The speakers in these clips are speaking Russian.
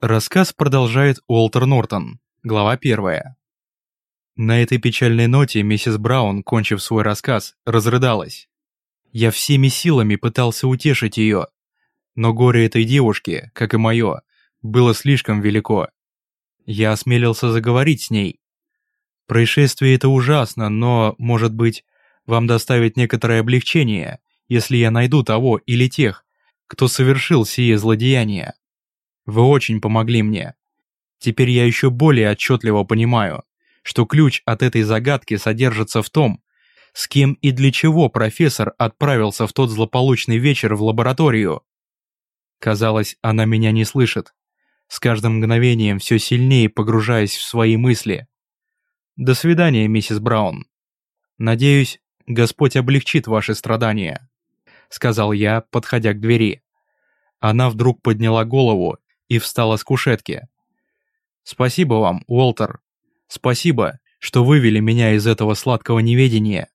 Рассказ продолжает Уолтер Нортон. Глава первая. На этой печальной ноте миссис Браун, кончив свой рассказ, разрыдалась. Я всеми силами пытался утешить ее, но горе этой девушки, как и мое, было слишком велико. Я осмелился заговорить с ней. Происшествие это ужасно, но, может быть, вам доставит некоторое облегчение, если я найду того или тех, кто совершил сие злодеяние. Вы очень помогли мне. Теперь я еще более отчетливо понимаю, что ключ от этой загадки содержится в том, с кем и для чего профессор отправился в тот злополучный вечер в лабораторию. Казалось, она меня не слышит, с каждым мгновением все сильнее погружаясь в свои мысли. До свидания, миссис Браун. Надеюсь, Господь облегчит ваши страдания, сказал я, подходя к двери. Она вдруг подняла голову и встала с кушетки. «Спасибо вам, Уолтер. Спасибо, что вывели меня из этого сладкого неведения.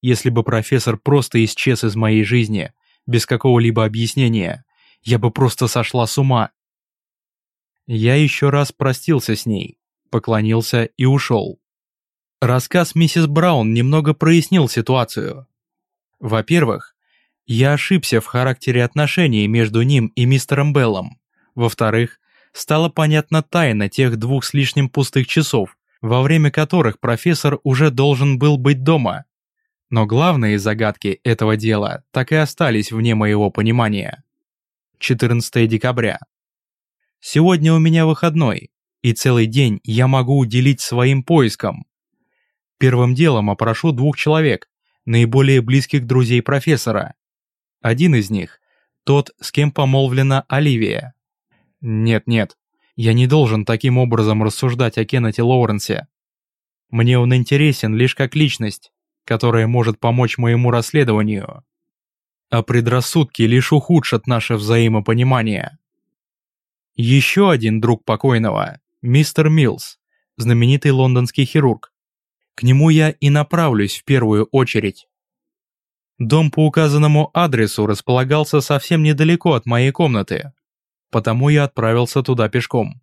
Если бы профессор просто исчез из моей жизни, без какого-либо объяснения, я бы просто сошла с ума». Я еще раз простился с ней, поклонился и ушел. Рассказ миссис Браун немного прояснил ситуацию. Во-первых, я ошибся в характере отношений между ним и мистером Беллом. Во-вторых, стала понятна тайна тех двух с лишним пустых часов, во время которых профессор уже должен был быть дома. Но главные загадки этого дела так и остались вне моего понимания. 14 декабря. Сегодня у меня выходной, и целый день я могу уделить своим поискам. Первым делом опрошу двух человек, наиболее близких друзей профессора. Один из них – тот, с кем помолвлена Оливия. Нет-нет, я не должен таким образом рассуждать о Кеннете Лоуренсе. Мне он интересен лишь как личность, которая может помочь моему расследованию. А предрассудки лишь ухудшат наше взаимопонимание. Еще один друг покойного, мистер Милс, знаменитый лондонский хирург. К нему я и направлюсь в первую очередь. Дом по указанному адресу располагался совсем недалеко от моей комнаты, потому я отправился туда пешком.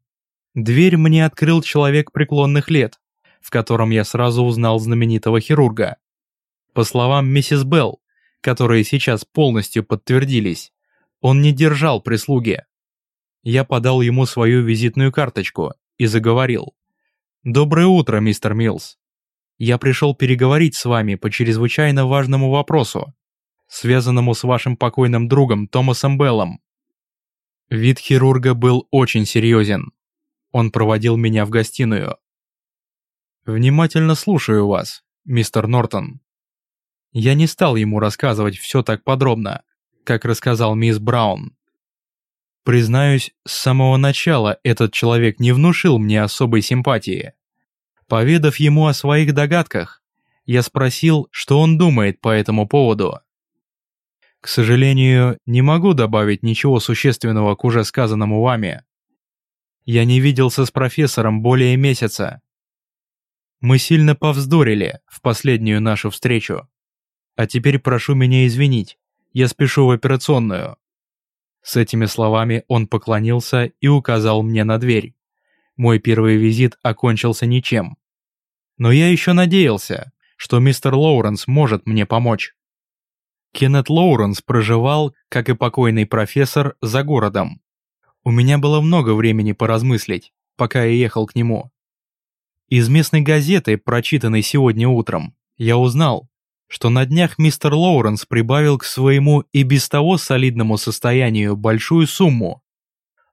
Дверь мне открыл человек преклонных лет, в котором я сразу узнал знаменитого хирурга. По словам миссис Белл, которые сейчас полностью подтвердились, он не держал прислуги. Я подал ему свою визитную карточку и заговорил. «Доброе утро, мистер Милс. Я пришел переговорить с вами по чрезвычайно важному вопросу, связанному с вашим покойным другом Томасом Беллом. Вид хирурга был очень серьезен. Он проводил меня в гостиную. «Внимательно слушаю вас, мистер Нортон». Я не стал ему рассказывать все так подробно, как рассказал мисс Браун. Признаюсь, с самого начала этот человек не внушил мне особой симпатии. Поведав ему о своих догадках, я спросил, что он думает по этому поводу. К сожалению, не могу добавить ничего существенного к уже сказанному вами. Я не виделся с профессором более месяца. Мы сильно повздорили в последнюю нашу встречу. А теперь прошу меня извинить, я спешу в операционную. С этими словами он поклонился и указал мне на дверь. Мой первый визит окончился ничем. Но я еще надеялся, что мистер Лоуренс может мне помочь. Кеннет Лоуренс проживал, как и покойный профессор, за городом. У меня было много времени поразмыслить, пока я ехал к нему. Из местной газеты, прочитанной сегодня утром, я узнал, что на днях мистер Лоуренс прибавил к своему и без того солидному состоянию большую сумму.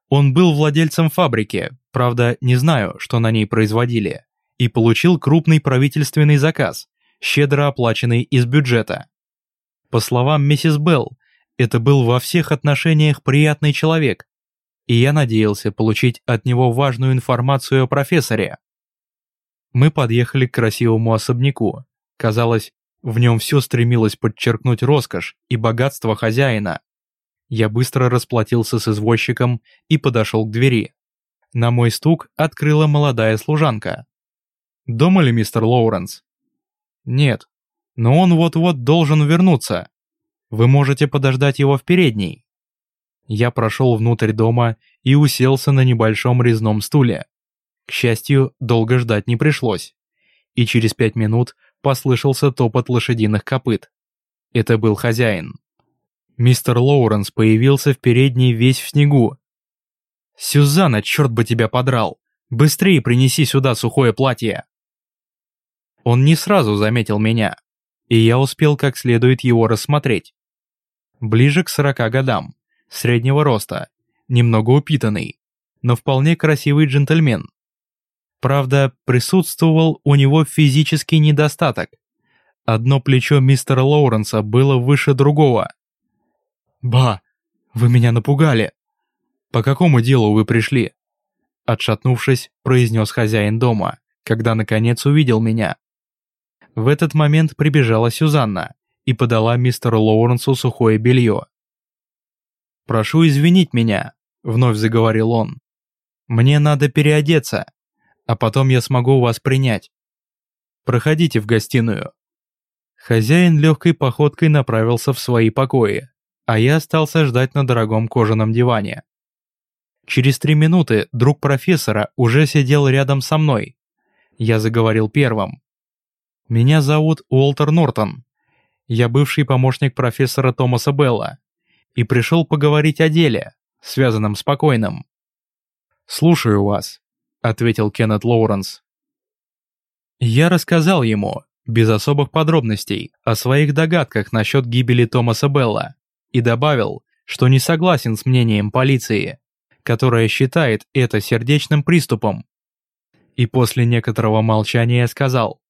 Он был владельцем фабрики, правда, не знаю, что на ней производили, и получил крупный правительственный заказ, щедро оплаченный из бюджета. По словам миссис Белл, это был во всех отношениях приятный человек, и я надеялся получить от него важную информацию о профессоре. Мы подъехали к красивому особняку. Казалось, в нем все стремилось подчеркнуть роскошь и богатство хозяина. Я быстро расплатился с извозчиком и подошел к двери. На мой стук открыла молодая служанка. «Дома ли мистер Лоуренс?» «Нет, но он вот-вот должен вернуться. Вы можете подождать его в передней». Я прошел внутрь дома и уселся на небольшом резном стуле. К счастью, долго ждать не пришлось. И через пять минут послышался топот лошадиных копыт. Это был хозяин. Мистер Лоуренс появился в передней весь в снегу. «Сюзанна, черт бы тебя подрал! Быстрее принеси сюда сухое платье!» Он не сразу заметил меня, и я успел как следует его рассмотреть. Ближе к сорока годам, среднего роста, немного упитанный, но вполне красивый джентльмен. Правда, присутствовал у него физический недостаток. Одно плечо мистера Лоуренса было выше другого. «Ба, вы меня напугали!» «По какому делу вы пришли?» Отшатнувшись, произнес хозяин дома, когда наконец увидел меня. В этот момент прибежала Сюзанна и подала мистеру Лоуренсу сухое белье. «Прошу извинить меня», — вновь заговорил он. «Мне надо переодеться, а потом я смогу вас принять. Проходите в гостиную». Хозяин легкой походкой направился в свои покои, а я остался ждать на дорогом кожаном диване. Через три минуты друг профессора уже сидел рядом со мной. Я заговорил первым. «Меня зовут Уолтер Нортон. Я бывший помощник профессора Томаса Белла и пришел поговорить о деле, связанном с покойным». «Слушаю вас», — ответил Кеннет Лоуренс. Я рассказал ему, без особых подробностей, о своих догадках насчет гибели Томаса Белла и добавил, что не согласен с мнением полиции, которая считает это сердечным приступом. И после некоторого молчания сказал,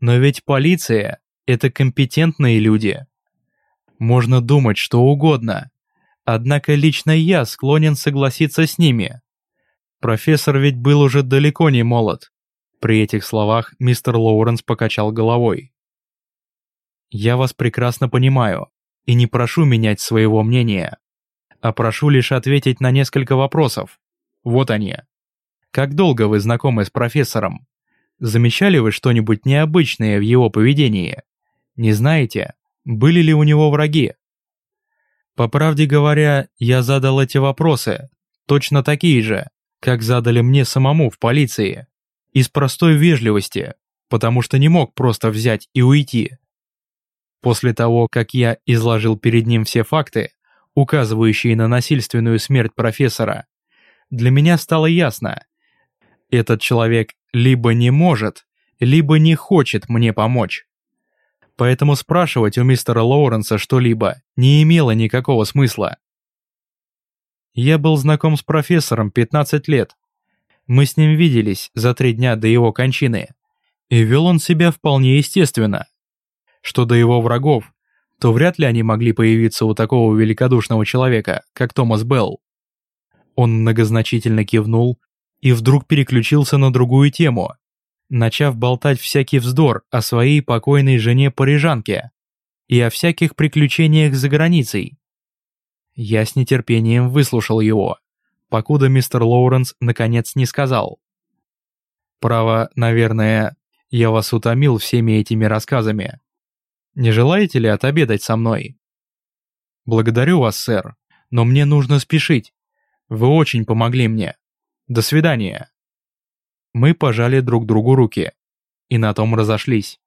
«Но ведь полиция – это компетентные люди. Можно думать что угодно, однако лично я склонен согласиться с ними. Профессор ведь был уже далеко не молод». При этих словах мистер Лоуренс покачал головой. «Я вас прекрасно понимаю и не прошу менять своего мнения, а прошу лишь ответить на несколько вопросов. Вот они. Как долго вы знакомы с профессором? Замечали вы что-нибудь необычное в его поведении? Не знаете, были ли у него враги? По правде говоря, я задал эти вопросы, точно такие же, как задали мне самому в полиции, из простой вежливости, потому что не мог просто взять и уйти. После того, как я изложил перед ним все факты, указывающие на насильственную смерть профессора, для меня стало ясно. Этот человек либо не может, либо не хочет мне помочь. Поэтому спрашивать у мистера Лоуренса что-либо не имело никакого смысла. Я был знаком с профессором 15 лет. Мы с ним виделись за три дня до его кончины. И вел он себя вполне естественно. Что до его врагов, то вряд ли они могли появиться у такого великодушного человека, как Томас Белл. Он многозначительно кивнул и вдруг переключился на другую тему, начав болтать всякий вздор о своей покойной жене-парижанке и о всяких приключениях за границей. Я с нетерпением выслушал его, покуда мистер Лоуренс наконец не сказал. «Право, наверное, я вас утомил всеми этими рассказами. Не желаете ли отобедать со мной?» «Благодарю вас, сэр, но мне нужно спешить. Вы очень помогли мне. До свидания». Мы пожали друг другу руки и на том разошлись.